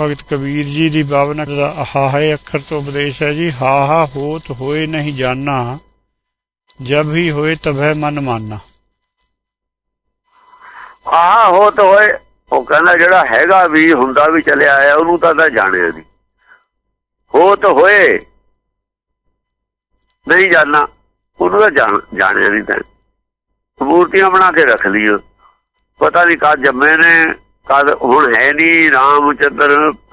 ਭਗਤ ਕਬੀਰ ਜੀ ਦੀ ਬਾਵਨ ਦਾ ਹਾਹੇ ਅੱਖਰ ਤੋਂ ਉਪਦੇਸ਼ ਹੈ ਜੀ, ਹਾਹਾ ਹੋਤ ਹੋਏ ਨਹੀਂ ਜਾਣਾ ਜਬ ਹੀ ਹੋਏ ਤਬੈ ਮਨ ਮਾਨਾ। ਆਹ ਹੋਤ ਹੋਏ, ਉਹ ਕਹਿੰਦਾ ਜਿਹੜਾ ਹੈਗਾ ਵੀ ਹੁੰਦਾ ਵੀ ਚੱਲਿਆ ਆਇਆ, ਉਹਨੂੰ ਤਾਂ ਤਾਂ ਜਾਣਿਆ ਨਹੀਂ। ਹੋਤ ਹੋਏ ਨਹੀਂ ਜਾਣਾ ਉਹਨੂੰ ਤਾਂ ਜਾਣਿਆ ਨਹੀਂ ਤਾਂ। ਮੂਰਤੀਆਂ ਬਣਾ ਕੇ ਰੱਖ ਲਈਓ ਪਤਾ ਨਹੀਂ ਕਦ ਜੰਮੇ ਨੇ ਕਦ ਹੁਣ ਹੈ ਨਹੀਂ ਰਾਮਚੰਦਰ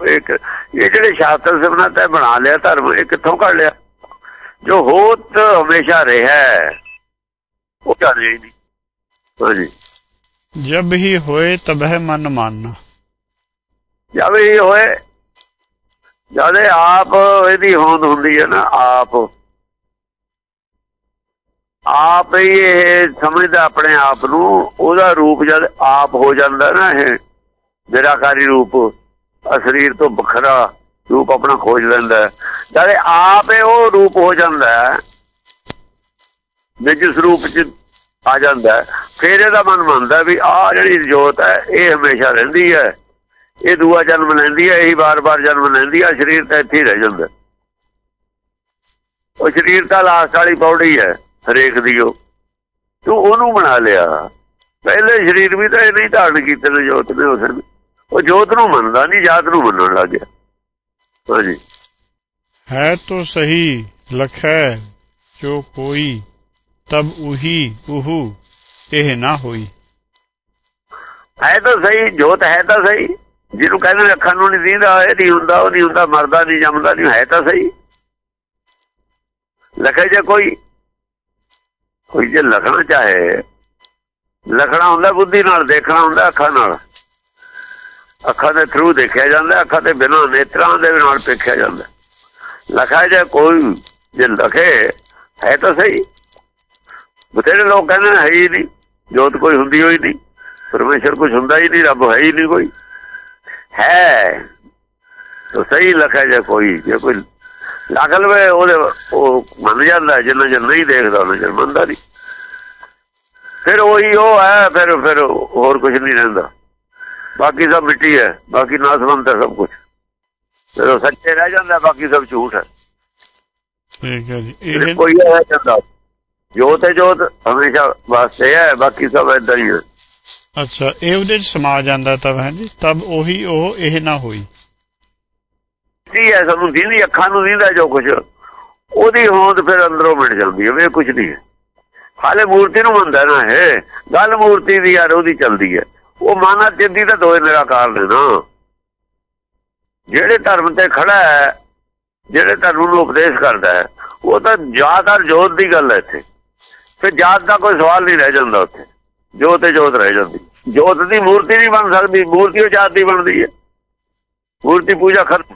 ਇੱਕ ਇਹ ਜਿਹੜੇ ਸ਼ਾਸਤਰ ਸਭਨਾ ਤੇ ਬਣਾ ਲਿਆ ਧਰਮ ਇਹ ਕਿੱਥੋਂ ਕੱਢ ਲਿਆ? ਜੋ ਹੋਤ ਹਮੇਸ਼ਾ ਰਿਹਾ ਉਹ ਜਾਣੇ ਨਹੀਂ। ਹਾਂਜੀ। ਜਬ ਹੀ ਹੋਏ ਤਬਹਿ ਮਨ ਮਾਨਨਾ ਜਦ ਹੀ ਹੋਏ ਜਦ ਆਪ ਇਹਦੀ ਹੋਂਦ ਹੁੰਦੀ ਹੈ ਨਾ ਆਪ। ਆਪ ਹੀ ਇਹ ਸਮਝਦਾ ਆਪਣੇ ਆਪ ਨੂੰ ਉਹਦਾ ਰੂਪ ਜਦ ਆਪ ਹੋ ਜਾਂਦਾ ਨਾ ਇਹ ਨਿਰਾਕਾਰੀ ਰੂਪ ਅਸਰੀਰ ਤੋਂ ਵੱਖਰਾ ਰੂਪ ਆਪਣਾ ਖੋਜ ਲੈਂਦਾ ਜਦ ਆਪ ਇਹ ਉਹ ਰੂਪ ਹੋ ਜਾਂਦਾ ਜਿਸ ਰੂਪ ਚ ਆ ਜਾਂਦਾ ਫਿਰ ਇਹਦਾ ਮਨ ਮੰਨਦਾ ਵੀ ਆ ਜਿਹੜੀ ਜੋਤ ਹੈ, ਇਹ ਹਮੇਸ਼ਾ ਰਹਿੰਦੀ ਹੈ। ਇਹ ਦੂਆ ਜਨਮ ਲੈਂਦੀ ਹੈ, ਇਹੀ ਬਾਰ-ਬਾਰ ਜਨਮ ਲੈਂਦੀ ਹੈ ਸਰੀਰ ਤਾਂ ਇੱਥੇ ਰਹਿ ਜਾਂਦਾ ਉਹ ਸਰੀਰ ਤਾਂ ਲਾਸਟ ਵਾਲੀ ਪੌੜੀ ਹੈ, ਹਰੇਕ ਦੀ ਉਹ। ਤੂੰ ਉਹਨੂੰ ਬਣਾ ਲਿਆ। ਪਹਿਲੇ ਸਰੀਰ ਵੀ ਤਾਂ ਇਹ ਨਹੀਂ ਧਾਰਨ ਕੀਤੇ ਨੇ, ਜੋਤ ਨੇ ਉਸ ਉਹ ਜੋਤ ਨੂੰ ਮੰਨਦਾ ਨਹੀਂ ਜਾਤ ਨੂੰ ਮੰਨਣ ਲੱਗ ਗਿਆ। ਹਾਂਜੀ। ਹੈ ਤੋ ਸਹੀ ਲਖੈ ਜੋ ਕੋਈ ਤਬ ਉਹੀ ਉਹ ਇਹ ਨਾ ਹੋਈ। ਹੈ ਤਾਂ ਸਹੀ ਜੋਤ ਹੈ ਤਾਂ ਸਹੀ। ਜਿਹਨੂੰ ਕਹਿੰਦੇ ਅੱਖਾਂ ਨੂੰ ਨਹੀਂ ਦੀਂਦਾ ਇਹ ਨਹੀਂ ਹੁੰਦਾ ਉਹ ਨਹੀਂ ਹੁੰਦਾ ਮਰਦਾ ਨਹੀਂ ਜੰਮਦਾ ਨਹੀਂ ਹੈ ਤਾਂ ਸਹੀ। ਲਖੇ ਜੇ ਕੋਈ ਕੋਈ ਜੇ ਲਖਣਾ ਚਾਹੇ ਲਖਣਾ ਹੁੰਦਾ ਬੁੱਧੀ ਨਾਲ ਦੇਖਣਾ ਹੁੰਦਾ ਅੱਖਾਂ ਨਾਲ। ਅੱਖਾਂ ਦੇ ਥਰੂ ਦੇਖਿਆ ਜਾਂਦਾ, ਅੱਖਾਂ ਦੇ ਬਿਨਾਂ ਨੇਤਰਾਂ ਦੇ ਨਾਲ ਦੇਖਿਆ ਜਾਂਦਾ। ਲਖਾ ਜੇ ਕੋਈ ਜੇ ਲਖੇ, ਹੈ ਤਾਂ ਸਹੀ। ਬਥੇਰੇ ਲੋਕ ਕਹਿੰਦੇ ਨੇ, ਹੈ ਹੀ ਨਹੀਂ। ਜੋਤ ਕੋਈ ਹੁੰਦੀ ਹੋਈ ਨਹੀਂ। ਪਰਮੇਸ਼ਰ ਕੁਝ ਹੁੰਦਾ ਹੀ ਨਹੀਂ, ਰੱਬ ਹੈ ਹੀ ਨਹੀਂ ਕੋਈ। ਹੈ। ਤਾਂ ਸਹੀ ਲਖਾ ਜੇ ਕੋਈ ਜੇ ਕੋਈ ਲੱਗ ਲਵੇ, ਉਹਦੇ ਉਹ ਮੰਨ ਜਾਂਦਾ, ਜਿੰਨਾ ਜਨ ਨਹੀਂ ਦੇਖਦਾ ਉਹਨਾਂ ਜਨ ਮੰਨਦਾ ਨਹੀਂ। ਫਿਰ ਉਹੀ ਉਹ ਹੈ, ਫਿਰ ਫਿਰ ਹੋਰ ਕੁਝ ਨਹੀਂ ਰਹਿੰਦਾ। ਬਾਕੀ ਸਭ ਮਿੱਟੀ ਹੈ। ਬਾਕੀ ਨਾਸਵੰਤ ਹੈ ਸਭ ਕੁਝ ਉਹ ਸੱਚੇ ਰਹਿ ਜਾਂਦਾ ਬਾਕੀ ਸਭ ਝੂਠ ਹੈ। ਠੀਕ ਹੈ ਜੀ। ਇਹ ਕੋਈ ਹੈ ਜਾਂਦਾ। ਜੋਤ ਹੈ ਜੋਤ ਹਮੇਸ਼ਾ ਵਾਸਤੇ ਹੈ ਬਾਕੀ ਸਭ ਇਦਾਂ ਹੀ ਹੈ। ਅੱਛਾ ਇਹ ਉਹਦੇ ਸਮਾ ਜਾਂਦਾ ਤਬ ਹੈ ਜੀ? ਤਬ ਉਹੀ ਉਹ ਇਹ ਨਾ ਹੋਈ। ਕੀ ਹੈ ਸਾਨੂੰ ਦੀਦੀ ਅੱਖਾਂ ਨੂੰ ਦੀਦਾ ਜੋ ਕੁਝ ਉਹਦੀ ਹੋਂਦ ਫਿਰ ਅੰਦਰੋਂ ਮਿਟ ਜਾਂਦੀ ਹੈ ਵੇ ਕੁਝ ਨਹੀਂ ਹਾਲੇ ਮੂਰਤੀ ਨੂੰ ਮੰਨਦਾ ਨਾ ਹੈ ਗੱਲ ਮੂਰਤੀ ਦੀ ਯਾਰ ਉਹਦੀ ਚੱਲਦੀ ਹੈ। ਉਹ ਮਾਨਾ ਜਿੱਦੀ ਤਾਂ ਦੋਏ ਨਿਰਾਕਾਰ ਨੇ ਨਾ। ਜਿਹੜੇ ਧਰਮ ਤੇ ਖੜਾ ਹੈ ਜਿਹੜੇ ਧਰਮ ਨੂੰ ਉਪਦੇਸ਼ ਕਰਦਾ ਹੈ ਉਹ ਤਾਂ ਜਾਤ ਔਰ ਜੋਤ ਦੀ ਗੱਲ ਹੈ ਇੱਥੇ। ਫਿਰ ਜਾਤ ਦਾ ਕੋਈ ਸਵਾਲ ਨਹੀਂ ਰਹਿ ਜਾਂਦਾ ਉੱਥੇ। ਜੋਤ ਤੇ ਜੋਤ ਰਹਿ ਜਾਂਦੀ। ਜੋਤ ਦੀ ਮੂਰਤੀ ਨਹੀਂ ਬਣ ਸਕਦੀ ਮੂਰਤੀ ਉਹ ਜਾਤ ਦੀ ਬਣਦੀ ਹੈ। ਮੂਰਤੀ ਪੂਜਾ ਖਤਮ।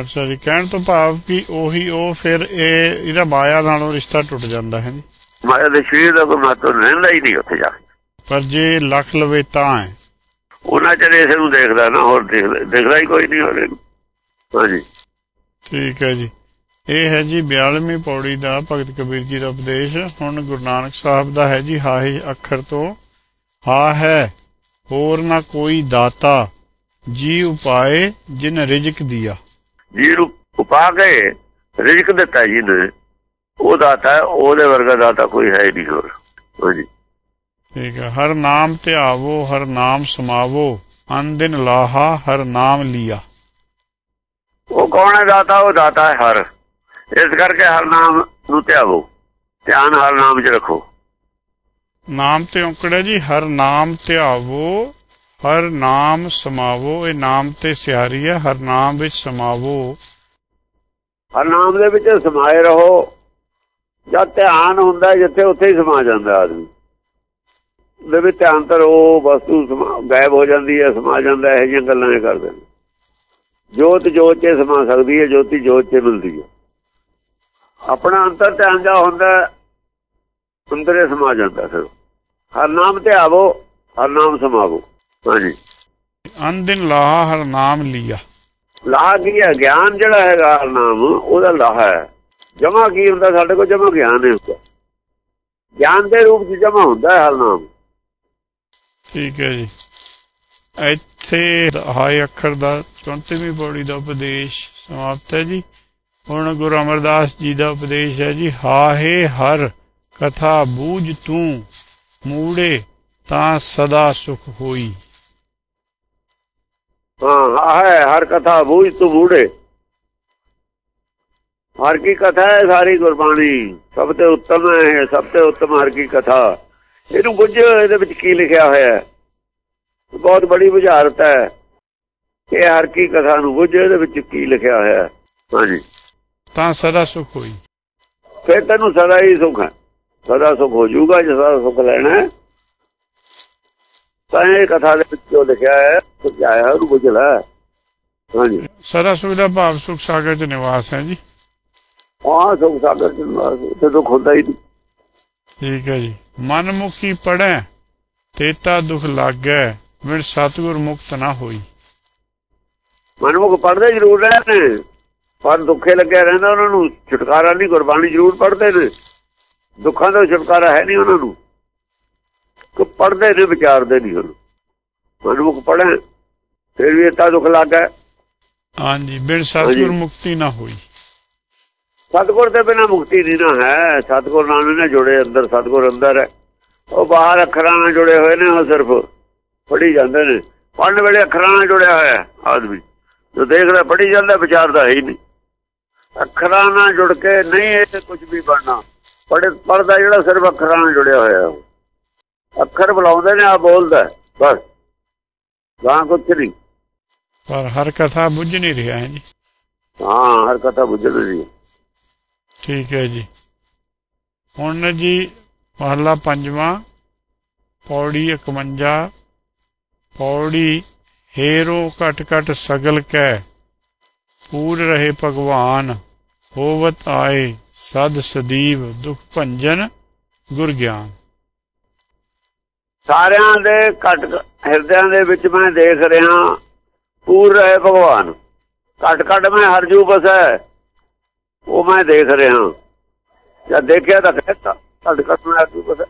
ਅੱਛਾ ਜੀ ਕਹਿਣ ਤੋਂ ਭਾਵ ਕਿ ਉਹੀ ਉਹ ਫਿਰ ਇਹ ਇਹਦਾ ਮਾਇਆ ਨਾਲੋਂ ਰਿਸ਼ਤਾ ਟੁੱਟ ਜਾਂਦਾ ਹੈ। ਜੀ ਮਾਇਆ ਦੇ ਸ਼ਰੀਰ ਦਾ ਕੋਈ ਮਹੱਤਵ ਰਹਿੰਦਾ ਹੀ ਨਹੀਂ ਉੱਥੇ ਜਾ ਕੇ। ਪਰ ਜੇ ਲੱਖ ਲਵੇ ਤਾਂ ਹੈ। ਉਹਨਾਂ ਚਿਰ ਇਸ ਨੂੰ ਦੇਖਦਾ ਨਾ ਹੋਰ ਦੇਖਦਾ ਹੀ ਕੋਈ ਨਹੀਂ ਹੋਰ। ਹਾਂਜੀ। ਠੀਕ ਹੈ ਜੀ। ਇਹ ਹੈ ਜੀ 42ਵੀਂ ਪੌੜੀ ਦਾ ਭਗਤ ਕਬੀਰ ਜੀ ਦਾ ਉਪਦੇਸ਼। ਹੁਣ ਗੁਰੂ ਨਾਨਕ ਸਾਹਿਬ ਦਾ ਹੈ ਜੀ ਹਾਹੇ ਅੱਖਰ ਤੋਂ। ਹਾ ਹੈ ਹੋਰ ਨਾ ਕੋਈ ਦਾਤਾ ਜੀ ਉਪਾਏ ਜਿਨ ਰਿਜਕ ਦਿਆ। ਜੀ ਉਪਾ ਕੇ ਰਿਜਕ ਦਿੱਤਾ ਜੀ ਨੇ ਉਹ ਦਾਤਾ ਉਹਦੇ ਵਰਗਾ ਦਾਤਾ ਕੋਈ ਹੈ ਨਹੀਂ ਹੋਰ। ਹਾਂਜੀ। ਠੀਕ ਹੈ ਹਰ ਨਾਮ ਧਿਆਵੋ ਹਰ ਨਾਮ ਸਮਾਵੋ ਅਨ ਦਿਨ ਲਾਹਾ ਹਰ ਨਾਮ ਲਿਆ। ਉਹ ਕੌਣ ਹੈ ਦਾਤਾ? ਉਹ ਦਾਤਾ ਹੈ ਹਰ। ਇਸ ਕਰਕੇ ਹਰ ਨਾਮ ਨੂੰ ਧਿਆਵੋ। ਧਿਆਨ ਹਰ ਨਾਮ 'ਚ ਰੱਖੋ। ਨਾਮ ਤੇ ਔਂਕੜਾ ਜੀ ਹਰ ਨਾਮ ਧਿਆਵੋ ਹਰ ਨਾਮ ਸਮਾਵੋ ਇਹ ਨਾਮ ਤੇ ਸਿਆਰੀ ਹੈ ਹਰ ਨਾਮ ਵਿੱਚ ਸਮਾਵੋ। ਹਰ ਨਾਮ ਦੇ ਵਿੱਚ ਸਮਾਏ ਰਹੋ। ਜਦ ਧਿਆਨ ਹੁੰਦਾ ਜਿੱਥੇ ਉੱਥੇ ਹੀ ਸਮਾ ਜਾਂਦਾ ਆਦਮੀ। ਦੇ ਵਿੱਚ ਧਿਆਨ ਤਰ ਉਹ ਵਸਤੂ ਗਾਇਬ ਹੋ ਜਾਂਦੀ ਹੈ ਸਮਾ ਜਾਂਦਾ ਇਹ ਜਿਹੀਆਂ ਗੱਲਾਂ ਇਹ ਕਰਦੇ ਨੇ। ਜੋਤ ਜੋਤ 'ਚ ਸਮਾ ਸਕਦੀ ਹੈ ਜੋਤੀ ਜੋਤ 'ਚ ਮਿਲਦੀ ਹੈ। ਆਪਣਾ ਅੰਤਰ ਧਿਆਨ ਜਾ ਹੁੰਦਾ ਅੰਦਰੇ ਸਮਾ ਜਾਂਦਾ ਫਿਰ। ਹਰ ਨਾਮ ਤੇ ਆਵੋ ਹਰ ਨਾਮ ਸਮਾਵੋ। ਹਾਂਜੀ। ਅਨ ਦਿਨ ਲਾਹਾ ਹਰ ਨਾਮ ਲਿਆ। ਲਾਹ ਕੀ ਹੈ? ਗਿਆਨ ਜਿਹੜਾ ਹੈਗਾ ਹਰ ਨਾਮ ਉਹਦਾ ਲਾਹ ਹੈ। ਜਮਾ ਕੀ ਹੁੰਦਾ? ਸਾਡੇ ਕੋਲ ਜਮਾ ਗਿਆਨ ਹੈ ਹੁੰਦਾ। ਗਿਆਨ ਦੇ ਰੂਪ 'ਚ ਜਮਾ ਹੁੰਦਾ ਹਰ ਨਾਮ। ਠੀਕ ਹੈ ਜੀ। ਇੱਥੇ ਹਾਏ ਅੱਖਰ ਦਾ 34ਵੀਂ ਪੌੜੀ ਦਾ ਉਪਦੇਸ਼ ਸਮਾਪਤ ਹੈ ਜੀ। ਹੁਣ ਗੁਰੂ ਅਮਰਦਾਸ ਜੀ ਦਾ ਉਪਦੇਸ਼ ਹੈ ਜੀ, ਹਾਹੇ ਹਰ ਕਥਾ ਬੂਝ ਤੂੰ, ਮੂੜੇ ਤਾਂ ਸਦਾ ਸੁਖ ਹੋਈ। ਹਾਂ ਹੈ ਹਰ ਕਥਾ ਬੂਝ ਤੂੰ, ਮੂੜੇ। ਹਰ ਕੀ ਕਥਾ ਹੈ ਸਾਰੀ ਗੁਰਬਾਣੀ। ਸਭ ਤੋਂ ਉੱਤਮ ਹੈ, ਸਭ ਤੋਂ ਉੱਤਮ ਹਰ ਕੀ ਕਥਾ। ਇਹਨੂੰ ਕੁਝ ਇਹਦੇ ਵਿੱਚ ਕੀ ਲਿਖਿਆ ਹੋਇਆ ਹੈ? ਬਹੁਤ ਬੜੀ ਬੁਝਾਰਤ ਹੈ। ਇਹ ਹਰ ਕੀ ਕਥਾ ਨੂੰ ਕੁਝ ਇਹਦੇ ਵਿੱਚ ਕੀ ਲਿਖਿਆ ਹੋਇਆ ਹੈ? ਹਾਂਜੀ। ਤਾਂ ਸਦਾ ਸੁਖ ਹੋਈ। ਫਿਰ ਤੈਨੂੰ ਸਦਾ ਹੀ ਸੁਖ ਹੈ। ਸਦਾ ਸੁਖ ਹੋ ਜਾਊਗਾ ਜੇ ਸਦਾ ਸੁਖ ਲੈਣਾ ਹੈ। ਤਾਂ ਇਹ ਕਥਾ ਦੇ ਵਿੱਚ ਜੋ ਲਿਖਿਆ ਹੈ ਸਮਝਾਇਆ ਉਹਨੂੰ ਬੁਝ ਲੈ। ਹਾਂਜੀ। ਸਦਾ ਸੁਖ ਦਾ ਭਾਵ ਸੁਖ ਸਾਗਰ ਚ ਨਿਵਾਸ ਹੈ ਜੀ। ਹਾਂ ਸੁਖ ਸਾਗਰ ਚ ਨਿਵਾਸ ਤੇ ਦੁੱਖ ਹੁੰਦਾ ਹੀ ਨਹੀਂ। ਠੀਕ ਹੈ ਜੀ। ਮਨਮੁਖੀ ਪੜੈ ਤੇਤਾ ਦੁਖ ਲੱਗੈ ਵਿਣ ਸਤਿਗੁਰ ਮੁਕਤ ਨਾ ਹੋਈ। ਮਨਮੁਖ ਪੜਦੇ ਜ਼ਰੂਰ ਰਹੇ ਨੇ ਪਰ ਦੁੱਖੇ ਲੱਗਿਆ ਰਹਿੰਦਾ ਉਹਨਾਂ ਨੂੰ। ਛੁਟਕਾਰਾ ਨਹੀਂ ਗੁਰਬਾਣੀ ਜ਼ਰੂਰ ਪੜਦੇ ਨੇ। ਦੁੱਖਾਂ ਦਾ ਛੁਟਕਾਰਾ ਹੈ ਨਹੀਂ ਉਹਨਾਂ ਨੂੰ। ਕਿ ਪੜਦੇ ਨੇ ਵਿਚਾਰਦੇ ਨਹੀਂ ਉਹਨੂੰ। ਮਨਮੁਖ ਪੜੈ ਫਿਰ ਵੀ ਇੱਤਾ ਦੁੱਖ ਲੱਗਾ। ਹਾਂਜੀ ਵਿਣ ਸਤਿਗੁਰ। ਮੁਕਤੀ ਨਾ ਹੋਈ। ਸਤਗੁਰ ਦੇ ਬਿਨਾ ਮੁਕਤੀ ਨਹੀਂ ਨਾ ਹੈ। ਸਤਗੁਰ ਨਾਲ ਨੇ ਜੁੜੇ ਅੰਦਰ ਸਤਗੁਰ ਅੰਦਰ ਹੈ। ਉਹ ਬਾਹਰ ਅੱਖਰਾਂ ਨਾਲ ਜੁੜੇ ਹੋਏ ਨੇ ਉਹ ਸਿਰਫ ਪੜ੍ਹੀ ਜਾਂਦੇ ਨੇ। ਪੜ੍ਹਨ ਵੇਲੇ ਅੱਖਰਾਂ ਨਾਲ ਜੁੜਿਆ ਹੋਇਆ ਆਦਮੀ। ਜੋ ਦੇਖਦਾ ਪੜ੍ਹੀ ਜਾਂਦਾ ਵਿਚਾਰਦਾ ਹੈ ਨਹੀਂ। ਅੱਖਰਾਂ ਨਾਲ ਜੁੜ ਕੇ ਨਹੀਂ ਇਹ ਕੁਝ ਵੀ ਬਣਨਾ। ਪੜ੍ਹ ਪੜ੍ਹਦਾ ਜਿਹੜਾ ਸਿਰਫ ਅੱਖਰਾਂ ਨਾਲ ਜੁੜਿਆ ਹੋਇਆ। ਅੱਖਰ ਬੁਲਾਉਂਦੇ ਨੇ ਆ ਬੋਲਦਾ ਬਸ। ਗਾਂ ਕੁਛ ਨਹੀਂ। ਪਰ ਹਰ ਕਥਾ ਬੁੱਝ ਨਹੀਂ ਰਿਹਾ ਹੈ ਜੀ। ਹਾਂ ਹਰ ਕਥਾ ਬੁੱਝਣ ਦੀ ਠੀਕ ਹੈ ਜੀ। ਹੁਣ ਜੀ ਮਹਲਾ ਪੰਜਵਾਂ, ਪੌੜੀ 51 ਪੌੜੀ ਹੇਰੋ ਘਟ ਘਟ ਸਗਲ ਕੈ, ਪੂਰ ਰਹੇ ਭਗਵਾਨ, ਹੋਵਤ ਆਏ ਸਦ ਸਦੀਵ ਦੁਖ ਭੰਜਨ ਗੁਰ ਗਿਆਨ। ਸਾਰਿਆਂ ਦੇ ਘਟ ਹਿਰਦਿਆਂ ਦੇ ਵਿੱਚ ਮੈਂ ਦੇਖ ਰਿਹਾ, ਪੂਰ ਰਹੇ ਭਗਵਾਨ। ਘਟ ਘਟ ਮੈਂ ਹਰਜੂ ਬਸੈ ਉਹ ਮੈਂ ਦੇਖ ਰਿਹਾ। ਜਦ ਦੇਖਿਆ ਤਾਂ ਕਹਿਤਾ ਘਟ ਘਟ ਮੈਂ ਹਰਜੂ ਬਸੈ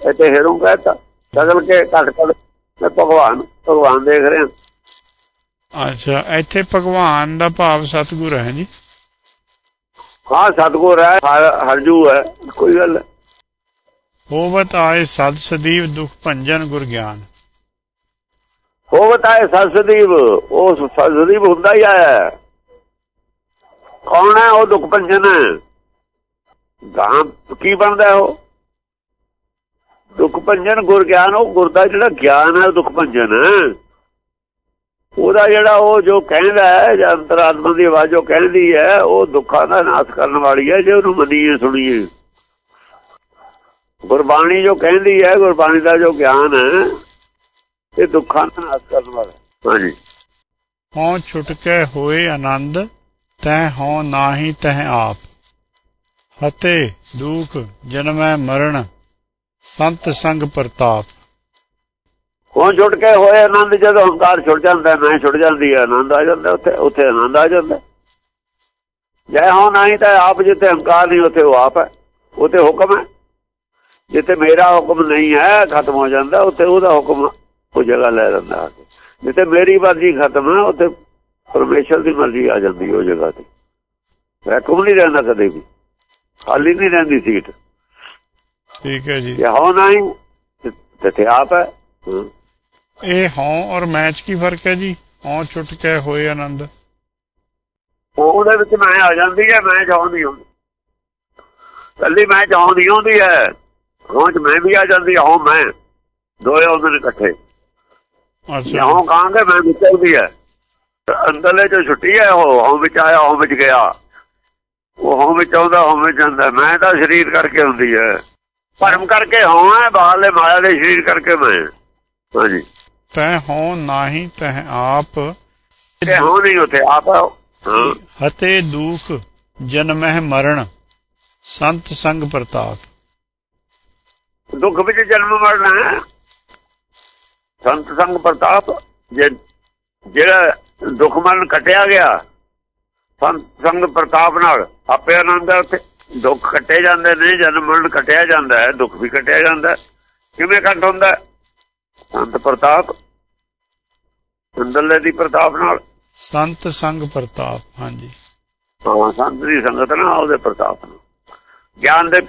ਇੱਥੇ ਹਿਰੋਂ ਕਹਿਤਾ ਸਗਲ ਕੇ ਘਟ ਘਟ ਮੈਂ ਭਗਵਾਨ ਭਗਵਾਨ ਦੇਖ ਰਿਹਾ। ਅੱਛਾ ਇੱਥੇ ਭਗਵਾਨ ਦਾ ਭਾਵ ਸਤਿਗੁਰ ਹੈ ਜੀ। ਹਾਂ ਸਤਗੁਰ ਹੈ ਹਰ- ਹਰਜੂ ਹੈ ਕੋਈ ਗੱਲ। ਹੋਵਤ ਆਏ ਸਦ ਸਦੀਵ ਦੁਖ ਭੰਜਨ ਗੁਰ ਗਿਆਨ। ਹੋਵਤ ਹੈ ਸਸਦੀਵ ਉਹ ਸਸਦੀਵ ਹੁੰਦਾ ਹੀ ਆਇਆ। ਕੌਣ ਹੈ ਉਹ ਦੁਖ ਭੰਜਨ? ਗਾਂ ਕੀ ਬਣਦਾ ਹੈ ਉਹ? ਦੁਖ ਭੰਜਨ, ਗੁਰ ਗਿਆਨ, ਉਹ ਗੁਰ ਦਾ ਜਿਹੜਾ ਗਿਆਨ ਹੈ ਉਹ ਭੰਜਨ। ਉਹਦਾ ਜਿਹੜਾ ਉਹ ਜੋ ਕਹਿੰਦਾ ਹੈ, ਜਾਂ ਅੰਤਰਾਤਮਾ ਦੀ ਆਵਾਜ਼ ਜੋ ਕਹਿੰਦੀ ਹੈ, ਉਹ ਦੁੱਖਾਂ ਦਾ ਨਾਸ਼ ਕਰਨ ਵਾਲੀ ਹੈ, ਜੇ ਉਹਨੂੰ ਮੰਨੀਏ, ਸੁਣੀਏ। ਗੁਰਬਾਣੀ ਜੋ ਕਹਿੰਦੀ ਹੈ, ਗੁਰਬਾਣੀ ਦਾ ਜੋ ਗਿਆਨ ਹੈ, ਇਹ ਦੁੱਖਾਂ ਦਾ ਨਾਸ਼ ਕਰਨ ਵਾਲਾ ਹਾਂਜੀ। ਹਉ ਛੁਟਕੈ ਹੋਏ ਆਨੰਦ? ਤੈ ਹਉ ਨਾਹੀ ਤਹਿ ਆਪ। ਹਤੇ ਦੁਖ ਜਨਮੈ ਮਰਨ, ਸੰਤ ਸੰਗ ਪ੍ਰਤਾਪ। ਹੁਣ ਛੁੱਟ ਕੇ ਹੋਏ ਆਨੰਦ, ਜਦੋਂ ਹੰਕਾਰ ਛੁੱਟ ਜਾਂਦਾ ਮੈਂ ਛੁੱਟ ਜਾਂਦੀ ਹੈ, ਆਨੰਦ ਆ ਜਾਂਦਾ ਉੱਥੇ ਉੱਥੇ ਆਨੰਦ ਆ ਜਾਂਦਾ। ਜੈ ਹੋ ਨਹੀਂ ਤਾਂ ਆਪ, ਜਿੱਥੇ ਹੰਕਾਰ ਨਹੀਂ, ਉੱਥੇ ਉਹ ਆਪ ਹੈ, ਉੱਥੇ ਹੁਕਮ ਹੈ। ਜਿੱਥੇ ਮੇਰਾ ਹੁਕਮ ਨਹੀਂ ਹੈ, ਖਤਮ ਹੋ ਜਾਂਦਾ, ਉੱਥੇ ਉਹਦਾ ਹੁਕਮ ਉਹ ਜਗ੍ਹਾ ਲੈ ਲੈਂਦਾ ਆ ਜਿੱਥੇ ਮੇਰੀ ਮਰਜ਼ੀ ਖਤਮ ਹੈ, ਉੱਥੇ ਪਰਮੇਸ਼ਰ ਦੀ ਮਰਜ਼ੀ ਆ ਜਾਂਦੀ ਉਹ ਜਗ੍ਹਾ ਤੇ। ਵੈਕੂਮ ਨਹੀਂ ਰਹਿੰਦਾ ਕਦੇ ਵੀ। ਖਾਲੀ ਨਹੀਂ ਰਹਿੰਦੀ ਸੀਟ। ਠੀਕ ਹੈ ਜੀ। ਜੇ ਹੋ ਨਹੀਂ ਤੇ ਆਪ ਹੈ। ਇਹ ਹਉ ਔਰ ਮੈਚ ਕੀ ਫ਼ਰਕ ਹੈ ਜੀ? ਹਉ ਛੁਟਕੈ ਹੋਏ ਆਨੰਦ। ਉਹਦੇ ਵਿੱਚ ਮੈਂ ਆ ਜਾਂਦੀ ਹੈ ਮੈਂ ਚਾਹੁੰਦੀ ਹੁੰਦੀ। ਕੱਲੀ ਮੈਂ ਚਾਹੁੰਦੀ ਹੁੰਦੀ ਹੈ। ਰੋਜ਼ ਮੈਂ ਵੀ ਆ ਜਾਂਦੀ ਹਾਂ ਮੈਂ। ਦੋਏ ਹੁੰਦੇ ਨੇ ਇਕੱਠੇ। ਅੱਛਾ ਹਾਂ ਕਹਾਂਗੇ ਮੈਂ ਵਿੱਚ ਆਉਂਦੀ ਹੈ। ਅੰਦਰਲੇ ਜੋ ਛੁੱਟੀ ਹੈ ਉਹ ਹੋਂ ਵਿੱਚ ਆਇਆ ਹੋਂ ਵਿੱਚ ਗਿਆ। ਉਹ ਹੋਂ ਵਿੱਚ ਆਉਂਦਾ ਹੋਂ ਵਿੱਚ ਜਾਂਦਾ। ਮੈਂ ਤਾਂ ਸਰੀਰ ਕਰਕੇ ਹੁੰਦੀ ਹੈ। ਭਰਮ ਕਰਕੇ ਹੋਂ ਹੈ ਬਾਹਰਲੇ ਮਾਇਆ ਦੇ ਸਰੀਰ ਕਰਕੇ ਮੈਂ। ਹਾਂਜੀ। ਤੈ ਹਉ ਨਾਹੀ ਤਹਿ ਆਪ ਤੇ ਹੋਂ ਨਹੀਂ ਉੱਥੇ ਆਪ ਹਾਂ। ਹਤੇ ਦੁਖ ਜਨਮਹਿ ਮਰਨ ਸੰਤ ਸੰਗ ਪ੍ਰਤਾਪ। ਦੁੱਖ ਵਿੱਚ ਜਨਮ ਮਰਨਾ ਹੈ। ਸੰਤ ਸੰਗ ਪ੍ਰਤਾਪ ਜੇ ਜਿਹੜਾ ਦੁੱਖ ਮਰਨ ਕਟਿਆ ਗਿਆ। ਸੰਗ ਪ੍ਰਤਾਪ ਨਾਲ ਆਪੇ ਆਨੰਦ ਹੈ ਉੱਥੇ। ਦੁੱਖ ਕੱਟੇ ਜਾਂਦੇ ਨੇ ਜਨਮ ਮਰਨ ਕਟਿਆ ਜਾਂਦਾ ਹੈ ਦੁੱਖ ਵੀ ਕਟਿਆ ਜਾਂਦਾ। ਕਿਵੇਂ ਕੱਟ ਹੁੰਦਾ? ਸੰਤ ਪ੍ਰਤਾਪ ਅੰਦਰਲੇ ਦੀ ਪ੍ਰਤਾਪ ਨਾਲ। ਸੰਤ ਸੰਗ ਪ੍ਰਤਾਪ ਹਾਂਜੀ। ਹਾਂ ਸੰਤ ਦੀ ਸੰਗਤ ਨਾਲ ਉਹਦੇ ਪ੍ਰਤਾਪ ਨਾਲ। ਗਿਆਨ ਦੇ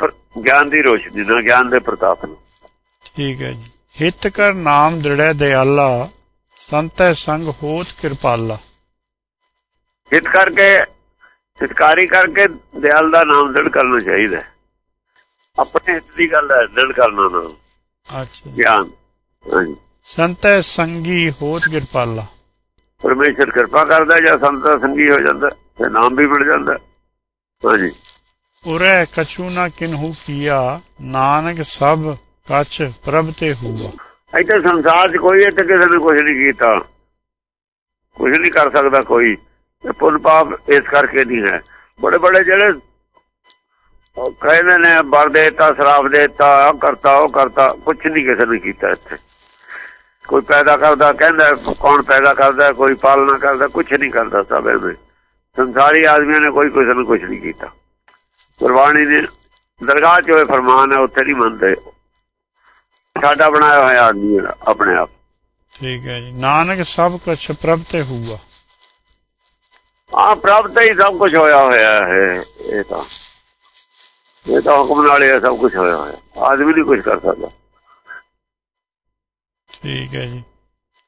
ਗਿਆਨ ਦੀ ਰੋਸ਼ਨੀ ਨਾਲ ਗਿਆਨ ਦੇ ਪ੍ਰਤਾਪ ਨਾਲ। ਠੀਕ ਹੈ ਜੀ। ਹਿਤ ਕਰ ਨਾਮ ਦ੍ਰਿੜੈ ਦਿਆਲਾ ਸੰਤੈ ਸੰਗ ਹੋਤ ਕਿਰਪਾਲਾ। ਹਿਤ ਕਰਕੇ ਹਿਤਕਾਰੀ ਕਰਕੇ ਦਿਆਲ ਦਾ ਨਾਮ ਦ੍ਰਿੜ ਕਰਨਾ ਚਾਹੀਦਾ ਹੈ। ਆਪਣੇ ਹਿੱਤ ਦੀ ਗੱਲ ਹੈ ਦ੍ਰਿੜ ਕਰਨਾ ਨਾਮ। ਅੱਛਾ। ਗਿਆਨ ਸੰਤੈ ਸੰਗੀ ਹੋਤ ਕਿਰਪਾਲਾ। ਪਰਮੇਸ਼ਰ ਕਿਰਪਾ ਕਰਦਾ ਜਾਂ ਸੰਤ ਦਾ ਸੰਗੀ ਹੋ ਜਾਂਦਾ ਤੇ ਨਾਮ ਵੀ ਮਿਲ ਜਾਂਦਾ। ਹਾਂਜੀ। ਉਰੈ ਕਛੂ ਨਾ ਕਿਨਹੂ ਕੀਆ ਨਾਨਕ ਸਭ ਕਛ ਪ੍ਰਭ ਤੇ ਹੁਆ। ਇੱਥੇ ਸੰਸਾਰ 'ਚ ਕੋਈ ਇੱਥੇ ਕਿਸੇ ਨੇ ਕੁਝ ਨਹੀਂ ਕੀਤਾ। ਕੁਝ ਨਹੀਂ ਕਰ ਸਕਦਾ ਕੋਈ। ਇਹ ਪੁੰਨ ਪਾਪ ਇਸ ਕਰਕੇ ਨਹੀਂ ਹੈ। ਬੜੇ ਬੜੇ ਜਿਹੜੇ ਉਹ ਕਹਿੰਦੇ ਨੇ ਵਰ ਦੇਤਾ ਸ਼ਰਾਬ ਦੇਤਾ, ਆਹ ਕਰਤਾ, ਉਹ ਕਰਤਾ ਕੁਝ ਨਹੀਂ ਕਿਸੇ ਨੇ ਕੀਤਾ ਇੱਥੇ। ਕੋਈ ਪੈਦਾ ਕਰਦਾ, ਕਹਿੰਦਾ, ਕੌਣ ਪੈਦਾ ਕਰਦਾ, ਕੋਈ ਪਾਲਣਾ ਕਰਦਾ ਕੁਝ ਨਹੀਂ ਕਰਦਾ ਸਭ ਐਵੇਂ ਸੰਸਾਰੀ ਆਦਮੀਆਂ ਨੇ ਕੋਈ ਕਿਸੇ ਨੂੰ ਕੁਝ ਨਹੀਂ ਕੀਤਾ। ਗੁਰਬਾਣੀ ਨੇ ਦਰਗਾਹ 'ਚ ਹੋਏ ਫਰਮਾਨ ਹੈ, ਉੱਥੇ ਨਹੀਂ ਮੰਨਦੇ। ਸਾਡਾ ਬਣਾਇਆ ਹੋਇਆ ਆਦਮੀ ਹੈ ਆਪਣੇ ਆਪ। ਠੀਕ ਹੈ ਜੀ। ਨਾਨਕ ਸਭ ਕੁਛ ਪ੍ਰਭ ਤੇ ਹੁਆ। ਆ ਪ੍ਰਾਪਤ ਹੀ ਸਭ ਕੁਝ ਹੋਇਆ ਹੋਇਆ ਹੈ ਇਹ ਤਾਂ। ਇਹ ਤਾਂ ਹੁਕਮ ਨਾਲ ਇਹ ਸਭ ਕੁਝ ਹੋਇਆ ਹੋਇਆ। ਆਦਮੀ ਨਹੀਂ ਕੁਝ ਕਰ ਸਕਦਾ। ਠੀਕ ਹੈ ਜੀ।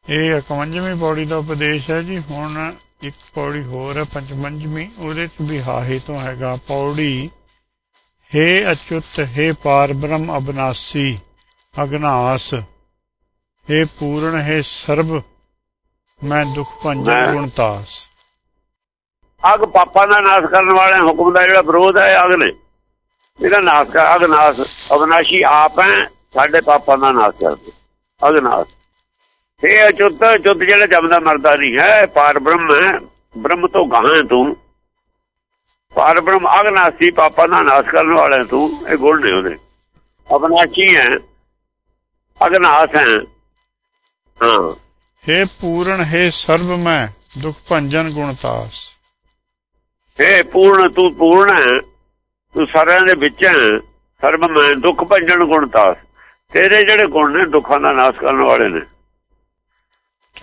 ਇਹ 51ਵੀਂ ਪੌੜੀ ਦਾ ਉਪਦੇਸ਼ ਹੈ ਜੀ। ਹੁਣ ਇੱਕ ਪੌੜੀ ਹੋਰ ਹੈ ਪੰਚਮੰਜਵੀਂ ਉਹਦੇ ਚ ਵੀ ਹਾਹੇ ਤੋਂ ਹੈਗਾ। ਪੌੜੀ ਹੇ ਅਚੁੱਤ ਹੇ ਪਾਰ ਬ੍ਰਹਮ ਅਬਨਾਸੀ। ਅਗਨਾਸ ਹੇ ਪੂਰਨ ਹੇ ਸਰਬ ਮੈਂ ਦੁਖ ਭੰਜਨ ਮੈਂ- ਗੁਣਤਾਸ ਅਗ ਪਾਪਾਂ ਦਾ ਨਾਸ਼ ਕਰਨ ਵਾਲੇ ਹੁਕਮ ਦਾ ਜਿਹੜਾ ਵਿਰੋਧ ਹੈ ਅਗ ਨੇ ਇਹਦਾ ਨਾਸ਼ ਕਰ ਅਗ ਨਾਸ਼ ਅਵਨਾਸ਼ੀ ਆਪ ਹੈ ਸਾਡੇ ਪਾਪਾਂ ਦਾ ਨਾਸ਼ ਕਰਦੇ ਅਗ ਨਾਸ਼। ਇਹ ਅਚੁੱਤ ਚੁੱਤ ਜਿਹੜਾ ਜਮਦਾ ਮਰਦਾ ਨਹੀਂ ਹੈ ਪਾਰ ਬ੍ਰਹਮ ਹੈ ਬ੍ਰਹਮ ਤੋਂ ਗਾਹਾਂ ਤੂੰ। ਪਾਰ ਬ੍ਰਹਮ ਅਗਨਾਸੀ ਪਾਪਾਂ ਦਾ ਨਾਸ਼ ਕਰਨ ਵਾਲੇ ਤੂੰ ਇਹ ਗੁਣ ਨੇ ਉਹਦੇ। ਅਵਨਾਸ਼ੀ ਹੈ ਅਗਨਾਸ ਹੈ। ਹਾਂ। ਹੇ ਪੂਰਨ ਹੇ ਸਰਬ ਮੈਂ ਦੁਖ ਭੰਜਨ ਗੁਣਤਾਸ ਇਹ ਪੂਰਨ ਤੂੰ ਪੂਰਨ ਹੈ। ਤੂੰ ਸਾਰਿਆਂ ਦੇ ਵਿੱਚ ਹੈ। ਸਰਬ ਮੈਂ ਦੁੱਖ ਭੰਜਨ ਗੁਣਤਾਸ ਤੇਰੇ ਜਿਹੜੇ ਗੁਣ ਨੇ ਦੁੱਖਾਂ ਦਾ ਨਾਸ਼ ਕਰਨ ਵਾਲੇ ਨੇ।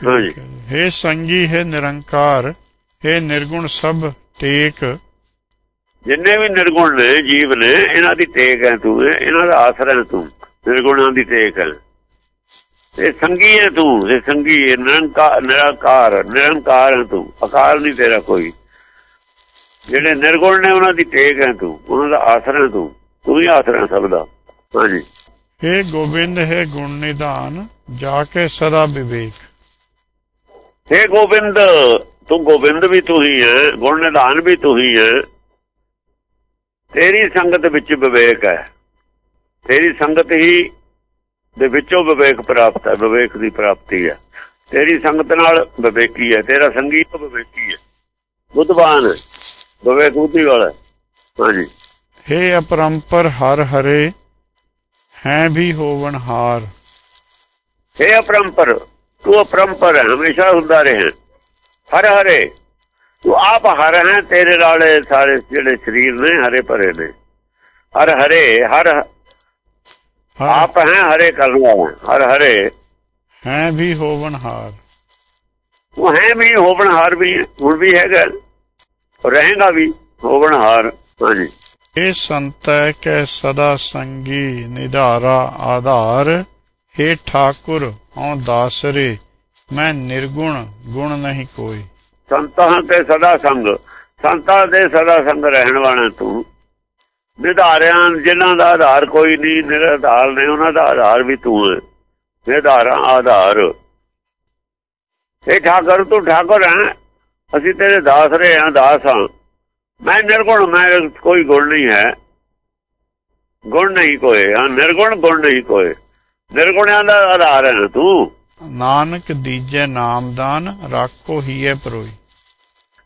ਹਾਂਜੀ। ਹੇ ਸੰਗੀ ਹੈ ਨਿਰੰਕਾਰ ਹੇ ਨਿਰਗੁਣ ਸਭ ਟੇਕ। ਜਿੰਨੇ ਵੀ ਨਿਰਗੁਣ ਨੇ ਜੀਵ ਨੇ ਇਹਨਾਂ ਦੀ ਟੇਕ ਹੈ ਤੂੰ ਇਹਨਾਂ ਦਾ ਆਸਰਾ ਤੂੰ। ਨਿਰਗੁਣਾਂ ਦੀ ਟੇਕ ਇਹ ਸੰਗੀ ਹੈ ਤੂੰ ਇਹ ਸੰਗੀ ਹੈ। ਨਿਰੰਕਾਰ ਨਿਰੰਕਾਰ ਨਿਰੰਕਾਰ ਹੈ ਤੂੰ। ਅਕਾਰ ਨਹੀਂ ਤੇਰਾ ਕੋਈ। ਜਿਹੜੇ ਨਿਰਗੁਣ ਨੇ ਉਹਨਾਂ ਦੀ ਟੇਕ ਹੈ ਤੂੰ। ਉਹਨਾਂ ਦਾ ਆਸਰਾ ਤੂੰ। ਤੂੰ ਹੀ ਆਸਰਾ ਸਭ ਦਾ। ਹਾਂਜੀ। ਹੇ ਗੋਬਿੰਦ ਹੈ ਗੁਣ ਨਿਧਾਨ ਜਾ ਕੇ ਸਦਾ ਵਿਵੇਕ। हे ਗੋਬਿੰਦ ਤੂੰ ਗੋਬਿੰਦ ਵੀ ਤੂੰ ਹੀ ਹੈ ਗੁਣ ਨਿਧਾਨ ਵੀ ਤੂੰ ਹੀ ਹੈ। ਤੇਰੀ ਸੰਗਤ ਵਿੱਚ ਵਿਵੇਕ ਹੈ। ਤੇਰੀ ਸੰਗਤ ਹੀ ਦੇ ਵਿੱਚੋਂ ਵਿਵੇਕ ਪ੍ਰਾਪਤ ਹੈ ਵਿਵੇਕ ਦੀ ਪ੍ਰਾਪਤੀ ਹੈ। ਤੇਰੀ ਸੰਗਤ ਨਾਲ ਵਿਵੇਕੀ ਹੈ ਤੇਰਾ ਸੰਗੀਤ ਵਿਵੇਕੀ ਹੈ। ਬੁੱਧਵਾਨ ਹੈ, ਵਿਵੇਕ ਬੁੱਧੀ ਵਾਲਾ ਹੈ। ਹਾਂਜੀ। ਹੇ ਅਪਰੰਪਰ ਹਰ ਹਰੇ ਹੈ ਵੀ ਹੋਵਨ ਹਾਰ। हे ਅਪਰੰਪਰ ਤੂੰ ਅਪਰੰਪਰ ਹੈ ਹਮੇਸ਼ਾ ਹੁੰਦਾ ਰਹੇ ਹਰ ਹਰੇ ਤੂੰ ਆਪ ਹਰ ਹੈ ਤੇਰੇ ਨਾਲ ਸਾਰੇ ਜਿਹੜੇ ਸਰੀਰ ਨੇ ਹਰੇ ਭਰੇ ਨੇ। ਹਰੇ ਹਰ ਹਰ ਆਪ ਹੈ ਹਰੇ ਕਰਨ ਹਰ ਹਰੇ। ਹੈ ਵੀ ਹੋਵਨ ਹਾਰ। ਤੂੰ ਹੈ ਵੀ ਹੋਵਣ ਹਾਰ ਵੀ ਹੁਣ ਵੀ ਹੈਗਾ। ਰਹੇਗਾ ਵੀ ਹੋਵਣ ਹਾਰ। ਹਾਂਜੀ। ਇਹ ਸੰਤੈ ਕੈ ਸਦਾ ਸੰਗੀ ਨਿਧਾਰਾ ਆਧਾਰ। ਹੇ ਠਾਕੁਰ ਹਉ ਦਾਸਰੇ ਮੈਂ ਨਿਰਗੁਣ ਗੁਣ ਨਹੀਂ ਕੋਈ। ਸੰਤਾਂ ਤੇ ਸਦਾ ਸੰਗ। ਸੰਤਾਂ ਦੇ ਸਦਾ ਸੰਗ ਰਹਿਣ ਵਾਲਾ ਤੂੰ। ਨਿਧਾਰਿਆਂ ਜਿਨ੍ਹਾਂ ਦਾ ਆਧਾਰ ਕੋਈ ਨਹੀਂ ਨਿਰਧਾਰ ਨੇ ਉਹਨਾਂ ਦਾ ਆਧਾਰ ਵੀ ਤੂੰ ਹੈ ਨਿਧਾਰਾਂ ਆਧਾਰ। ਇਹ ਠਾਕਰ ਤੂੰ ਠਾਕੁਰ ਹੈ? ਅਸੀਂ ਤੇਰੇ ਦਾਸ ਰਹੇ ਹਾਂ ਦਾਸ ਹਾਂ। ਮੈਂ ਨਿਰਗੁਣ ਮੈਂ ਕੋਈ ਗੁਣ ਨਹੀਂ ਹੈ। ਗੁਣ ਨਹੀਂ ਕੋਈ ਹਾਂ ਨਿਰਗੁਣ ਗੁਣ ਨਹੀਂ ਕੋਈ। ਨਿਰਗੁਣਿਆਂ ਦਾ ਆਧਾਰ ਹੈ ਤੂੰ। ਨਾਨਕ ਦੀਜੈ ਨਾਮਦਾਨ ਰਾਖੋ ਹੀਏ ਪਰੋਈ।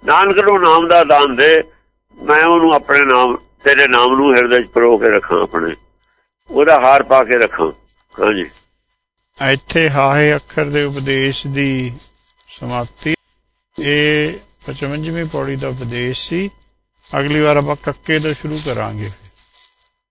ਨਾਨਕ ਨੂੰ ਨਾਮ ਦਾ ਦਾਨ ਦੇ ਮੈਂ ਉਹਨੂੰ ਆਪਣੇ ਨਾਮ ਤੇਰੇ ਨਾਮ ਨੂੰ ਹਿਰਦੇ 'ਚ ਪਰੋ ਕੇ ਰੱਖਾਂ ਆਪਣੇ। ਉਹਦਾ ਹਾਰ ਪਾ ਕੇ ਰੱਖਾਂ। ਹਾਂਜੀ। ਇੱਥੇ ਹਾਹੇ ਅੱਖਰ ਦੇ ਉਪਦੇਸ਼ ਦੀ ਸਮਾਪਤੀ। ਇਹ 55ਵੀਂ ਪੌੜੀ ਦਾ ਉਪਦੇਸ਼ ਸੀ। ਅਗਲੀ ਵਾਰ ਆਪਾਂ ਕੱਕੇ ਤੋਂ ਸ਼ੁਰੂ ਕਰਾਂਗੇ।